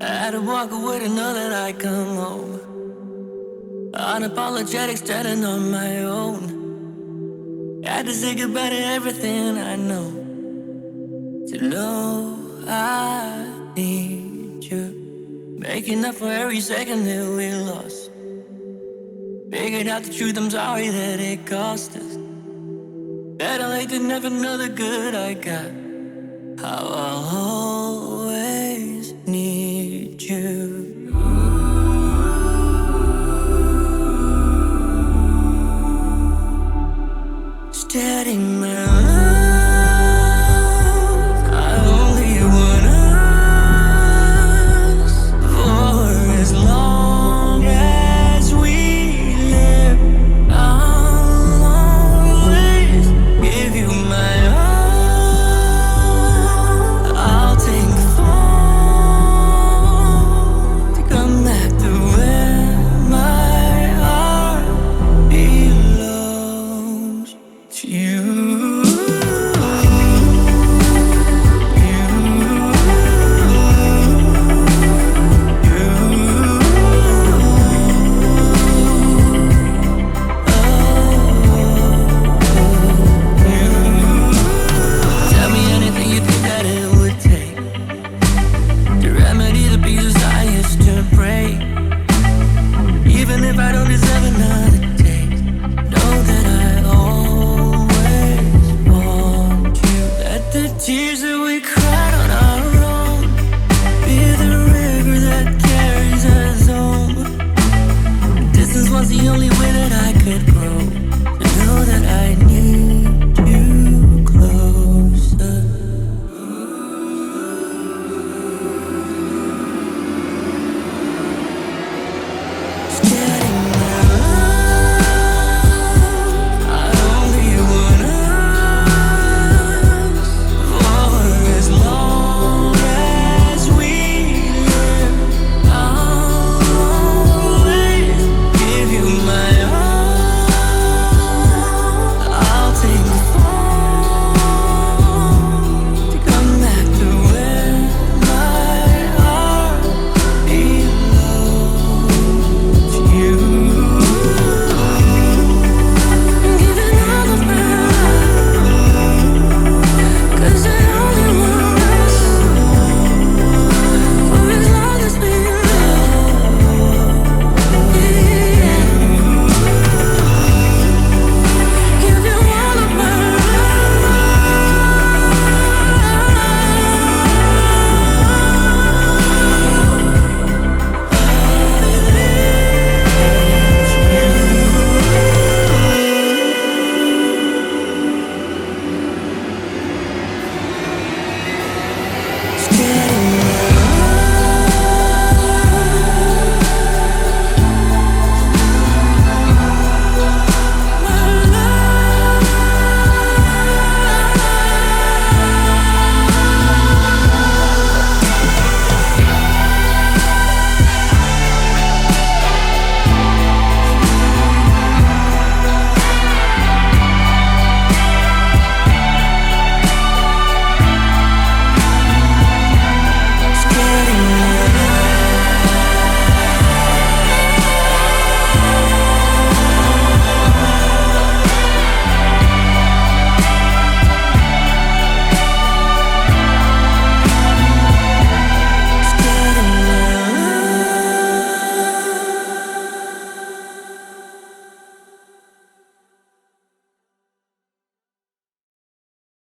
I had to walk away to know that I come home. Unapologetic, standing on my own. Had to say goodbye to everything I know. To know I need you. Making up for every second that we lost. Figured out the truth, I'm sorry that it cost us. Better late than never, know the good I got. How I'll always Steady my you. Tears that we cried on our own be the river that carries us home. Distance was the only